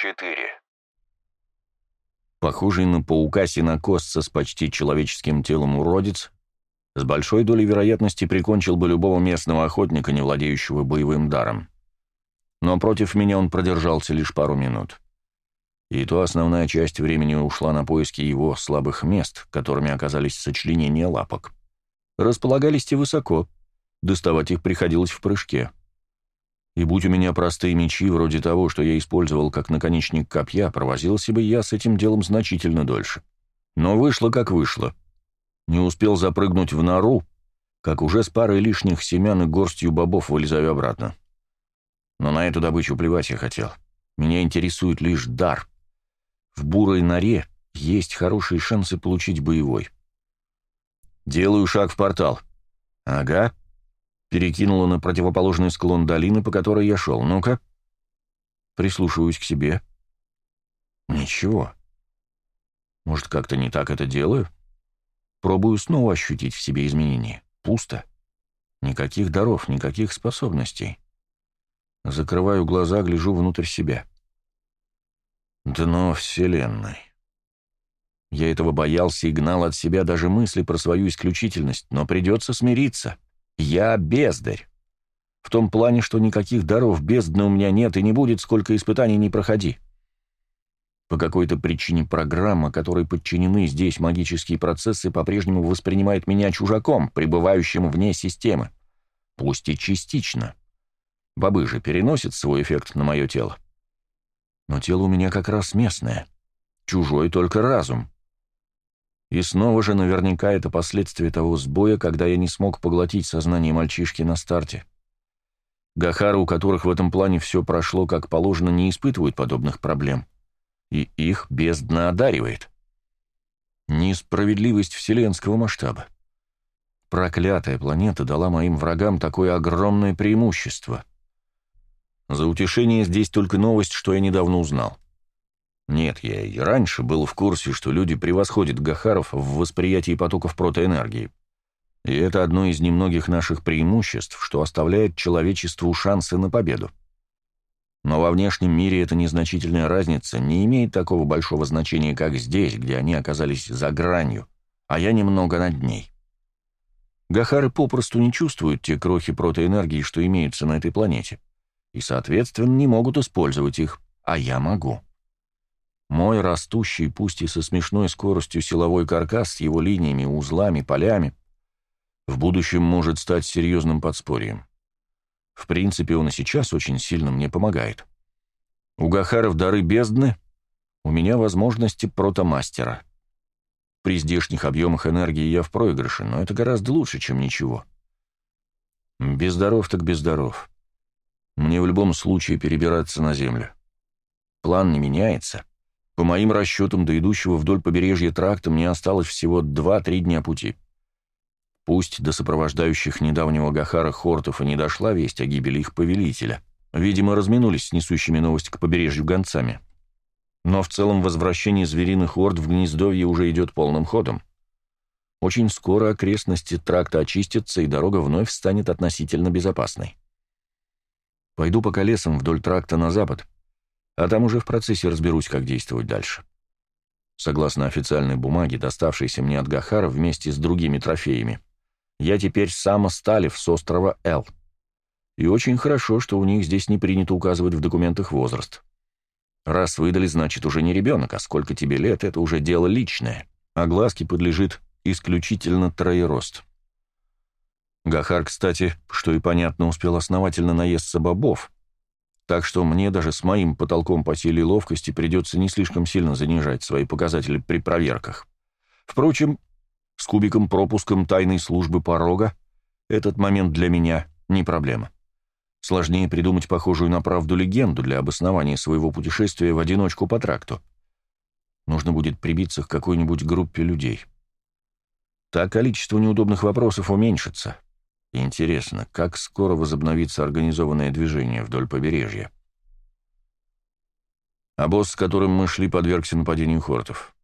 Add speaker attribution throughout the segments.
Speaker 1: 4.
Speaker 2: Похожий на паука-синокосца с почти человеческим телом уродец, с большой долей вероятности прикончил бы любого местного охотника, не владеющего боевым даром. Но против меня он продержался лишь пару минут. И то основная часть времени ушла на поиски его слабых мест, которыми оказались сочленения лапок. Располагались те высоко, доставать их приходилось в прыжке. И будь у меня простые мечи, вроде того, что я использовал как наконечник копья, провозился бы я с этим делом значительно дольше. Но вышло как вышло. Не успел запрыгнуть в нору, как уже с парой лишних семян и горстью бобов вылезаю обратно. Но на эту добычу плевать я хотел. Меня интересует лишь дар. В бурой норе есть хорошие шансы получить боевой. Делаю шаг в портал. Ага. Перекинула на противоположный склон долины, по которой я шел. Ну-ка. Прислушиваюсь к себе. Ничего. Может, как-то не так это делаю? Пробую снова ощутить в себе изменения. Пусто. Никаких даров, никаких способностей. Закрываю глаза, гляжу внутрь себя. Дно Вселенной. Я этого боялся и гнал от себя даже мысли про свою исключительность, но придется смириться. Я бездарь. В том плане, что никаких даров бездны у меня нет и не будет, сколько испытаний не проходи. По какой-то причине программа, которой подчинены здесь магические процессы, по-прежнему воспринимает меня чужаком, пребывающим вне системы. Пусть и частично. Бобы же переносят свой эффект на мое тело. Но тело у меня как раз местное. Чужой только разум. И снова же наверняка это последствия того сбоя, когда я не смог поглотить сознание мальчишки на старте. Гахары, у которых в этом плане все прошло как положено, не испытывают подобных проблем и их бездна одаривает. Несправедливость вселенского масштаба. Проклятая планета дала моим врагам такое огромное преимущество. За утешение здесь только новость, что я недавно узнал. Нет, я и раньше был в курсе, что люди превосходят Гахаров в восприятии потоков протоэнергии. И это одно из немногих наших преимуществ, что оставляет человечеству шансы на победу. Но во внешнем мире эта незначительная разница не имеет такого большого значения, как здесь, где они оказались за гранью, а я немного над ней. Гахары попросту не чувствуют те крохи протоэнергии, что имеются на этой планете, и, соответственно, не могут использовать их, а я могу. Мой растущий, пусть и со смешной скоростью силовой каркас с его линиями, узлами, полями, в будущем может стать серьезным подспорьем. В принципе, он и сейчас очень сильно мне помогает. У Гахаров дары бездны, у меня возможности протомастера. При здешних объемах энергии я в проигрыше, но это гораздо лучше, чем ничего. Без даров так без даров. Мне в любом случае перебираться на землю. План не меняется. По моим расчетам, до идущего вдоль побережья тракта мне осталось всего 2-3 дня пути. Пусть до сопровождающих недавнего Гахара хортов и не дошла весть о гибели их повелителя. Видимо, разминулись с несущими новости к побережью гонцами. Но в целом возвращение звериных орд в гнездовье уже идет полным ходом. Очень скоро окрестности тракта очистятся, и дорога вновь станет относительно безопасной. Пойду по колесам вдоль тракта на запад, а там уже в процессе разберусь, как действовать дальше. Согласно официальной бумаге, доставшейся мне от Гахара вместе с другими трофеями, я теперь сам Осталев с острова Эл. И очень хорошо, что у них здесь не принято указывать в документах возраст. Раз выдали, значит, уже не ребенок, а сколько тебе лет, это уже дело личное. Глазки подлежит исключительно троерост. Гахар, кстати, что и понятно, успел основательно наесться бобов, так что мне даже с моим потолком по силе ловкости придется не слишком сильно занижать свои показатели при проверках. Впрочем, с кубиком-пропуском тайной службы порога, этот момент для меня не проблема. Сложнее придумать похожую на правду легенду для обоснования своего путешествия в одиночку по тракту. Нужно будет прибиться к какой-нибудь группе людей. Так количество неудобных вопросов уменьшится. Интересно, как скоро возобновится организованное движение вдоль побережья? А босс, с которым мы шли, подвергся нападению хортов.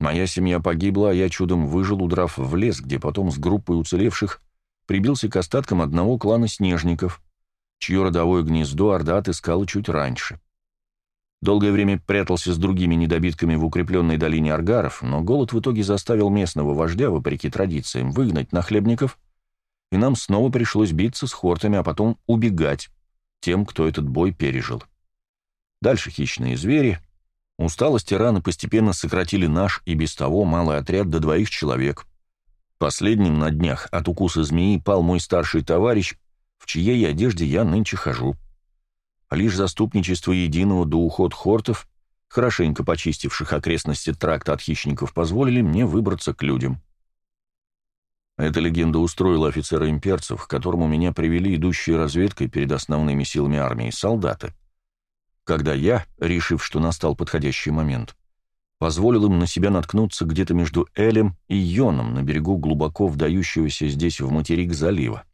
Speaker 2: Моя семья погибла, а я чудом выжил, удрав в лес, где потом с группой уцелевших прибился к остаткам одного клана снежников, чье родовое гнездо Орда отыскала чуть раньше. Долгое время прятался с другими недобитками в укрепленной долине Аргаров, но голод в итоге заставил местного вождя, вопреки традициям, выгнать нахлебников, и нам снова пришлось биться с хортами, а потом убегать тем, кто этот бой пережил. Дальше хищные звери. Усталость и раны постепенно сократили наш и без того малый отряд до двоих человек. Последним на днях от укуса змеи пал мой старший товарищ, в чьей одежде я нынче хожу. Лишь заступничество единого до уход хортов, хорошенько почистивших окрестности тракта от хищников, позволили мне выбраться к людям. Эта легенда устроила офицера имперцев, к которому меня привели идущие разведкой перед основными силами армии солдаты. Когда я, решив, что настал подходящий момент, позволил им на себя наткнуться где-то между Элем и Йоном на берегу глубоко вдающегося здесь в материк залива.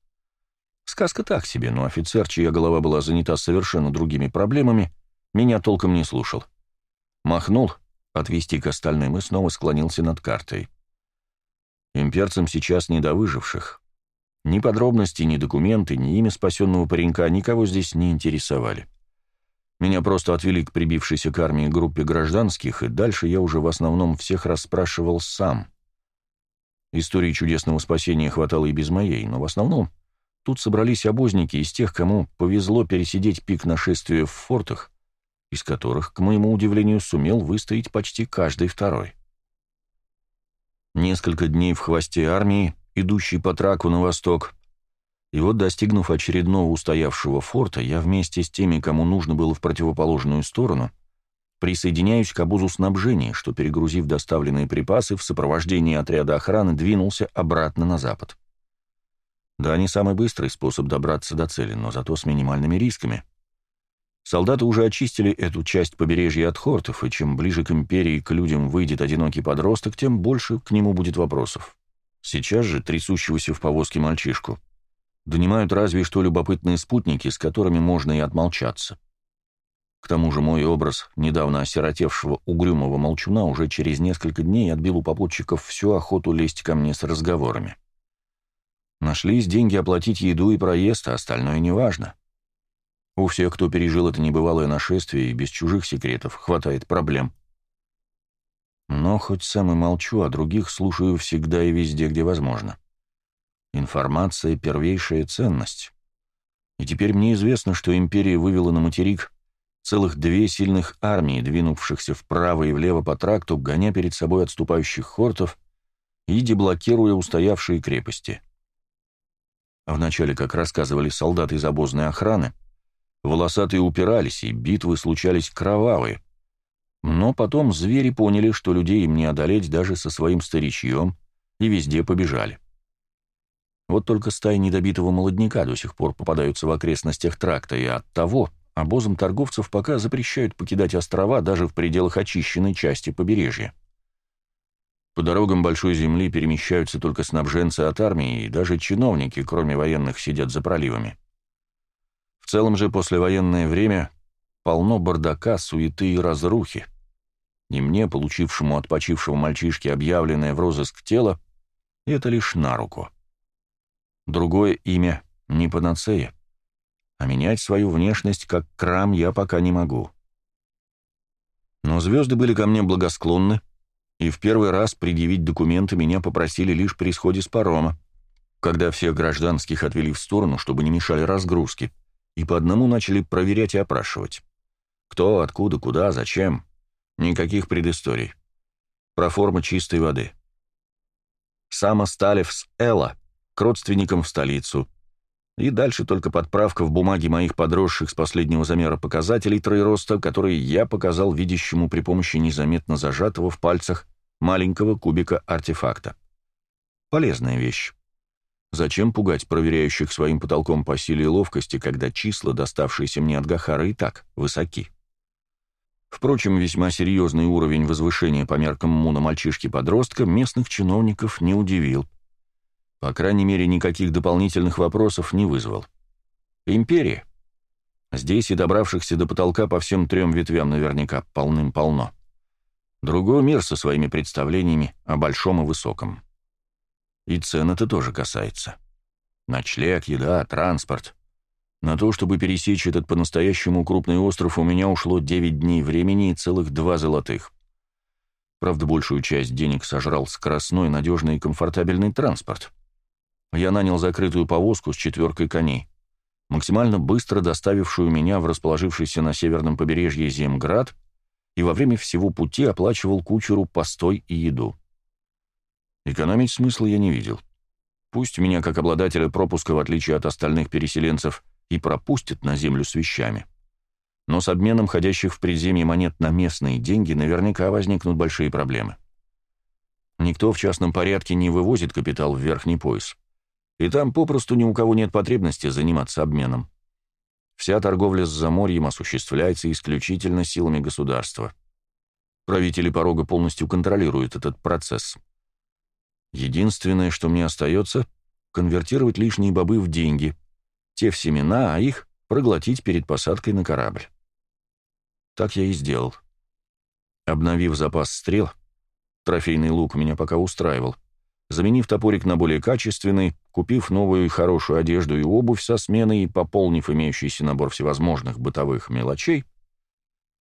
Speaker 2: Сказка так себе, но офицер, чья голова была занята совершенно другими проблемами, меня толком не слушал. Махнул, отвести к остальным, и снова склонился над картой. Имперцам сейчас не до выживших. Ни подробности, ни документы, ни имя спасенного паренька никого здесь не интересовали. Меня просто отвели к прибившейся к армии группе гражданских, и дальше я уже в основном всех расспрашивал сам. Истории чудесного спасения хватало и без моей, но в основном Тут собрались обозники из тех, кому повезло пересидеть пик нашествия в фортах, из которых, к моему удивлению, сумел выстоять почти каждый второй. Несколько дней в хвосте армии, идущей по траку на восток, и вот, достигнув очередного устоявшего форта, я вместе с теми, кому нужно было в противоположную сторону, присоединяюсь к обозу снабжения, что, перегрузив доставленные припасы, в сопровождении отряда охраны двинулся обратно на запад. Да, не самый быстрый способ добраться до цели, но зато с минимальными рисками. Солдаты уже очистили эту часть побережья от хортов, и чем ближе к империи к людям выйдет одинокий подросток, тем больше к нему будет вопросов. Сейчас же трясущегося в повозке мальчишку донимают разве что любопытные спутники, с которыми можно и отмолчаться. К тому же мой образ недавно осиротевшего угрюмого молчуна уже через несколько дней отбил у попутчиков всю охоту лезть ко мне с разговорами. Нашлись деньги оплатить еду и проезд, а остальное неважно. У всех, кто пережил это небывалое нашествие, и без чужих секретов хватает проблем. Но хоть сам и молчу, а других слушаю всегда и везде, где возможно. Информация — первейшая ценность. И теперь мне известно, что империя вывела на материк целых две сильных армии, двинувшихся вправо и влево по тракту, гоня перед собой отступающих хортов и деблокируя устоявшие крепости. Вначале, как рассказывали солдаты из обозной охраны, волосатые упирались, и битвы случались кровавые. Но потом звери поняли, что людей им не одолеть даже со своим старичьем, и везде побежали. Вот только стаи недобитого молодняка до сих пор попадаются в окрестностях тракта, и от того обозам торговцев пока запрещают покидать острова даже в пределах очищенной части побережья. По дорогам Большой Земли перемещаются только снабженцы от армии, и даже чиновники, кроме военных, сидят за проливами. Целом же послевоенное время полно бардака, суеты и разрухи. И мне, получившему от почившего мальчишки объявленное в розыск тело, это лишь на руку. Другое имя не панацея, а менять свою внешность как крам я пока не могу. Но звезды были ко мне благосклонны, и в первый раз предъявить документы меня попросили лишь при исходе с парома, когда всех гражданских отвели в сторону, чтобы не мешали разгрузке, и по одному начали проверять и опрашивать. Кто, откуда, куда, зачем. Никаких предысторий. Проформа чистой воды. Сама Сталев с Элла к родственникам в столицу. И дальше только подправка в бумаге моих подросших с последнего замера показателей троероста, которые я показал видящему при помощи незаметно зажатого в пальцах маленького кубика артефакта. Полезная вещь. Зачем пугать проверяющих своим потолком по силе и ловкости, когда числа, доставшиеся мне от Гахара, и так высоки? Впрочем, весьма серьезный уровень возвышения по меркам Муна мальчишки-подростка местных чиновников не удивил. По крайней мере, никаких дополнительных вопросов не вызвал. Империя. Здесь и добравшихся до потолка по всем трем ветвям наверняка полным-полно. Другой мир со своими представлениями о большом и высоком. И цен это тоже касается. Ночлег, еда, транспорт. На то, чтобы пересечь этот по-настоящему крупный остров, у меня ушло 9 дней времени и целых два золотых. Правда, большую часть денег сожрал скоростной, надежный и комфортабельный транспорт. Я нанял закрытую повозку с четверкой коней, максимально быстро доставившую меня в расположившийся на северном побережье Земград, и во время всего пути оплачивал кучеру постой и еду. Экономить смысла я не видел. Пусть меня, как обладателя пропуска, в отличие от остальных переселенцев, и пропустят на землю с вещами. Но с обменом ходящих в предземье монет на местные деньги наверняка возникнут большие проблемы. Никто в частном порядке не вывозит капитал в верхний пояс. И там попросту ни у кого нет потребности заниматься обменом. Вся торговля с заморьем осуществляется исключительно силами государства. Правители порога полностью контролируют этот процесс. Единственное, что мне остается, конвертировать лишние бобы в деньги, те в семена, а их проглотить перед посадкой на корабль. Так я и сделал. Обновив запас стрел, трофейный лук меня пока устраивал, заменив топорик на более качественный, купив новую и хорошую одежду и обувь со сменой и пополнив имеющийся набор всевозможных бытовых мелочей,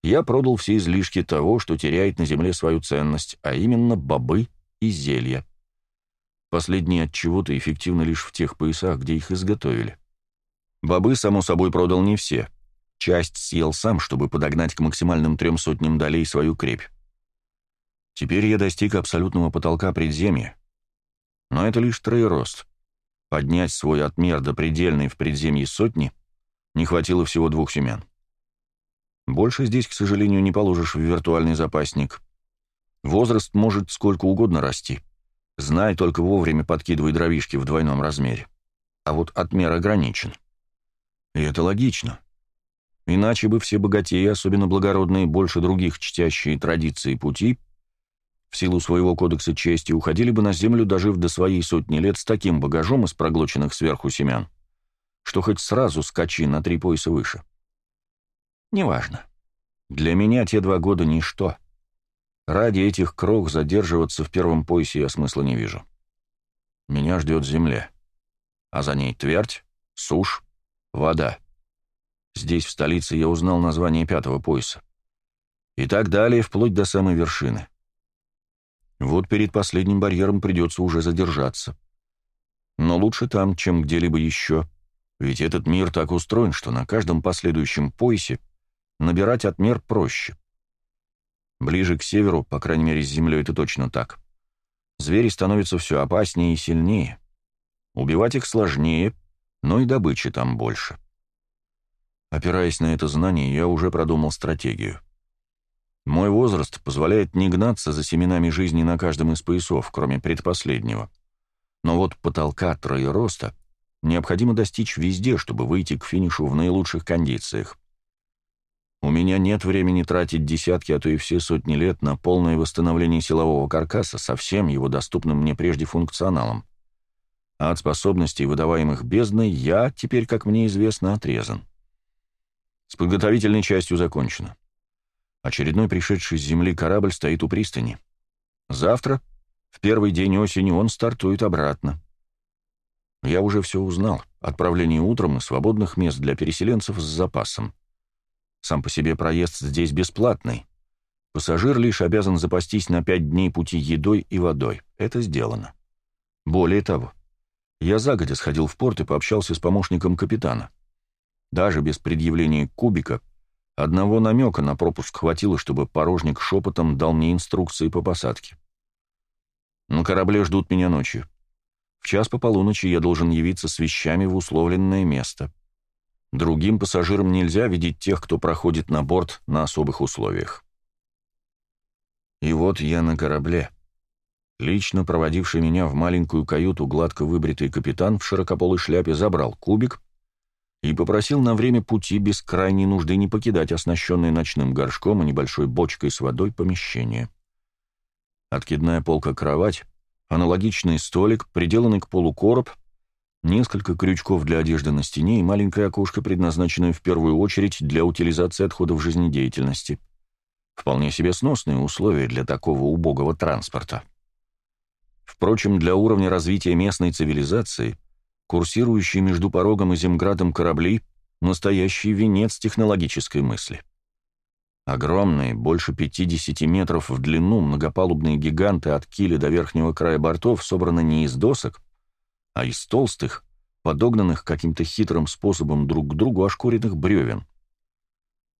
Speaker 2: я продал все излишки того, что теряет на земле свою ценность, а именно бобы и зелья. Последние от чего-то эффективны лишь в тех поясах, где их изготовили. Бобы, само собой, продал не все. Часть съел сам, чтобы подогнать к максимальным трем сотням долей свою крепь. Теперь я достиг абсолютного потолка предземья. Но это лишь троерост. Поднять свой отмер до предельной в предземье сотни не хватило всего двух семян. Больше здесь, к сожалению, не положишь в виртуальный запасник. Возраст может сколько угодно расти. Знай, только вовремя подкидывай дровишки в двойном размере. А вот отмер ограничен. И это логично. Иначе бы все богатеи, особенно благородные, больше других чтящие традиции пути, в силу своего кодекса чести, уходили бы на землю, дожив до своей сотни лет с таким багажом из проглоченных сверху семян, что хоть сразу скачи на три пояса выше. Неважно. Для меня те два года — ничто. Ради этих крох задерживаться в первом поясе я смысла не вижу. Меня ждет земля, а за ней твердь, сушь, Вода. Здесь, в столице, я узнал название пятого пояса. И так далее, вплоть до самой вершины. Вот перед последним барьером придется уже задержаться. Но лучше там, чем где-либо еще. Ведь этот мир так устроен, что на каждом последующем поясе набирать отмер проще. Ближе к северу, по крайней мере, с землей это точно так. Звери становятся все опаснее и сильнее. Убивать их сложнее — но и добычи там больше. Опираясь на это знание, я уже продумал стратегию. Мой возраст позволяет не гнаться за семенами жизни на каждом из поясов, кроме предпоследнего. Но вот потолка троероста необходимо достичь везде, чтобы выйти к финишу в наилучших кондициях. Меня нет времени тратить десятки, а то и все сотни лет на полное восстановление силового каркаса со всем его доступным мне прежде функционалом а от способностей, выдаваемых бездной, я, теперь, как мне известно, отрезан. С подготовительной частью закончено. Очередной пришедший с земли корабль стоит у пристани. Завтра, в первый день осени, он стартует обратно. Я уже все узнал. Отправление утром и свободных мест для переселенцев с запасом. Сам по себе проезд здесь бесплатный. Пассажир лишь обязан запастись на пять дней пути едой и водой. Это сделано. Более того, я загодя сходил в порт и пообщался с помощником капитана. Даже без предъявления кубика, одного намека на пропуск хватило, чтобы порожник шепотом дал мне инструкции по посадке. На корабле ждут меня ночью. В час по полуночи я должен явиться с вещами в условленное место. Другим пассажирам нельзя видеть тех, кто проходит на борт на особых условиях. И вот я на корабле — Лично проводивший меня в маленькую каюту гладко выбритый капитан в широкополой шляпе забрал кубик и попросил на время пути без крайней нужды не покидать оснащенное ночным горшком и небольшой бочкой с водой помещение. Откидная полка-кровать, аналогичный столик, приделанный к полу короб, несколько крючков для одежды на стене и маленькое окошко, предназначенное в первую очередь для утилизации отходов жизнедеятельности. Вполне себе сносные условия для такого убогого транспорта. Впрочем, для уровня развития местной цивилизации, курсирующие между порогом и Земградом корабли настоящий венец технологической мысли. Огромные, больше 50 метров в длину, многопалубные гиганты от киля до верхнего края бортов собраны не из досок, а из толстых, подогнанных каким-то хитрым способом друг к другу ошкуренных бревен.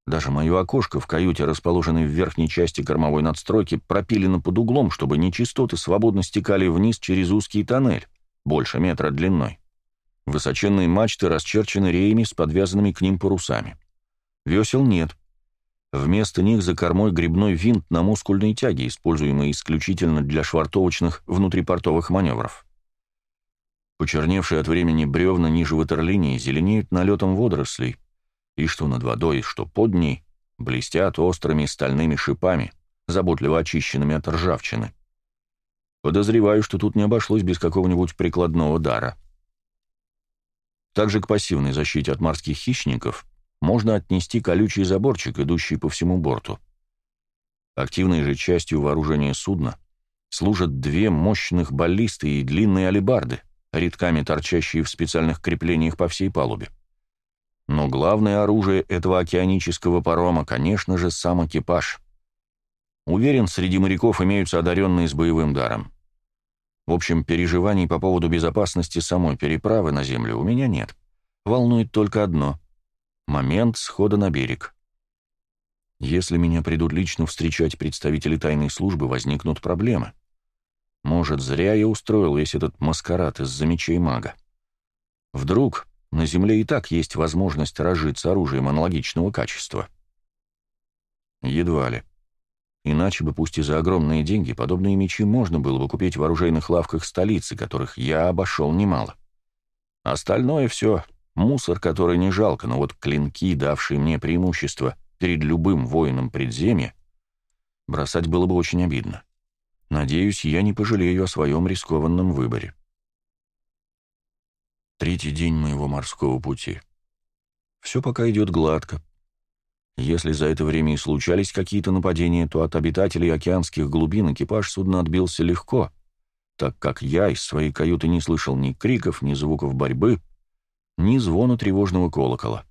Speaker 2: Даже мое окошко в каюте, расположенной в верхней части кормовой надстройки, пропилено под углом, чтобы нечистоты свободно стекали вниз через узкий тоннель, больше метра длиной. Высоченные мачты расчерчены реями с подвязанными к ним парусами. Весел нет. Вместо них за кормой грибной винт на мускульной тяге, используемый исключительно для швартовочных внутрипортовых маневров. Почерневшие от времени бревна ниже ватерлинии зеленеют налетом водорослей, и что над водой, что под ней, блестят острыми стальными шипами, заботливо очищенными от ржавчины. Подозреваю, что тут не обошлось без какого-нибудь прикладного дара. Также к пассивной защите от морских хищников можно отнести колючий заборчик, идущий по всему борту. Активной же частью вооружения судна служат две мощных баллисты и длинные алебарды, редками торчащие в специальных креплениях по всей палубе. Но главное оружие этого океанического парома, конечно же, сам экипаж. Уверен, среди моряков имеются одаренные с боевым даром. В общем, переживаний по поводу безопасности самой переправы на землю у меня нет. Волнует только одно — момент схода на берег. Если меня придут лично встречать представители тайной службы, возникнут проблемы. Может, зря я устроил весь этот маскарад из-за мечей мага. Вдруг на Земле и так есть возможность разжиться оружием аналогичного качества. Едва ли. Иначе бы, пусть и за огромные деньги, подобные мечи можно было бы купить в оружейных лавках столицы, которых я обошел немало. Остальное все — мусор, который не жалко, но вот клинки, давшие мне преимущество перед любым воином предземья, бросать было бы очень обидно. Надеюсь, я не пожалею о своем рискованном выборе. Третий день моего морского пути. Все пока идет гладко. Если за это время и случались какие-то нападения, то от обитателей океанских глубин экипаж судна отбился легко, так как я из своей каюты не слышал ни криков, ни звуков борьбы, ни звона тревожного колокола.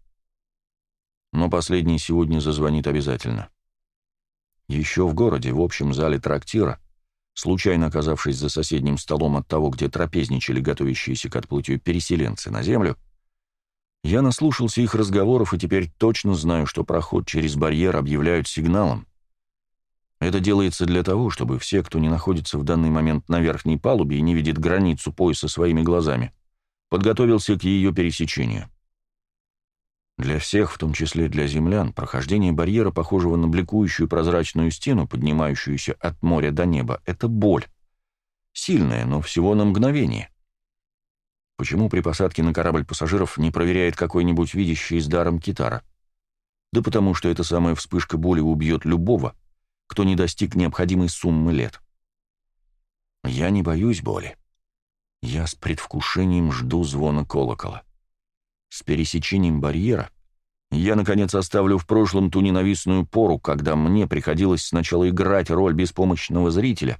Speaker 2: Но последний сегодня зазвонит обязательно. Еще в городе, в общем зале трактира, случайно оказавшись за соседним столом от того, где трапезничали готовящиеся к отплытию переселенцы на землю, я наслушался их разговоров и теперь точно знаю, что проход через барьер объявляют сигналом. Это делается для того, чтобы все, кто не находится в данный момент на верхней палубе и не видит границу пояса своими глазами, подготовился к ее пересечению. Для всех, в том числе для землян, прохождение барьера, похожего на бликующую прозрачную стену, поднимающуюся от моря до неба, — это боль. Сильная, но всего на мгновение. Почему при посадке на корабль пассажиров не проверяет какой-нибудь видящий с даром китара? Да потому что эта самая вспышка боли убьет любого, кто не достиг необходимой суммы лет. Я не боюсь боли. Я с предвкушением жду звона колокола. С пересечением барьера я, наконец, оставлю в прошлом ту ненавистную пору, когда мне приходилось сначала играть роль беспомощного зрителя,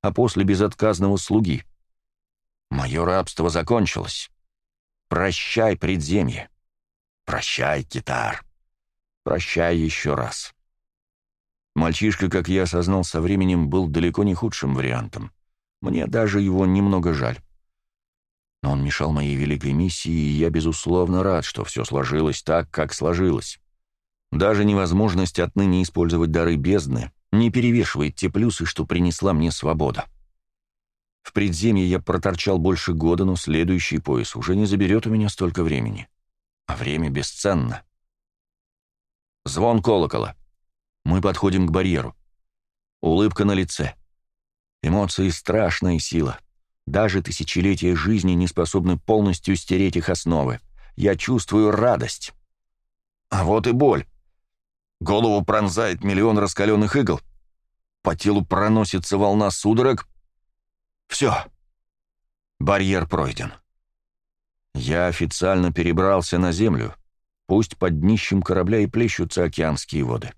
Speaker 2: а после безотказного слуги. Мое рабство закончилось. Прощай, предземье. Прощай, китар. Прощай еще раз. Мальчишка, как я осознал со временем, был далеко не худшим вариантом. Мне даже его немного жаль. Но он мешал моей великой миссии, и я, безусловно, рад, что все сложилось так, как сложилось. Даже невозможность отныне использовать дары бездны не перевешивает те плюсы, что принесла мне свобода. В предземье я проторчал больше года, но следующий пояс уже не заберет у меня столько времени. А время бесценно. Звон колокола. Мы подходим к барьеру. Улыбка на лице. Эмоции — страшная сила. Даже тысячелетия жизни не способны полностью стереть их основы. Я чувствую радость. А вот и боль. Голову пронзает миллион раскаленных игл. По телу проносится волна судорог. Все. Барьер пройден. Я официально перебрался на землю. Пусть под днищем корабля и плещутся океанские воды.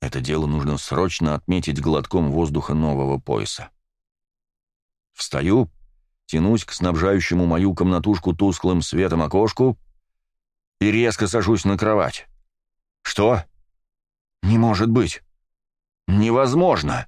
Speaker 2: Это дело нужно срочно отметить глотком воздуха нового пояса. Встаю, тянусь к снабжающему мою комнатушку тусклым светом окошку и резко сажусь на кровать. Что? Не может быть. Невозможно.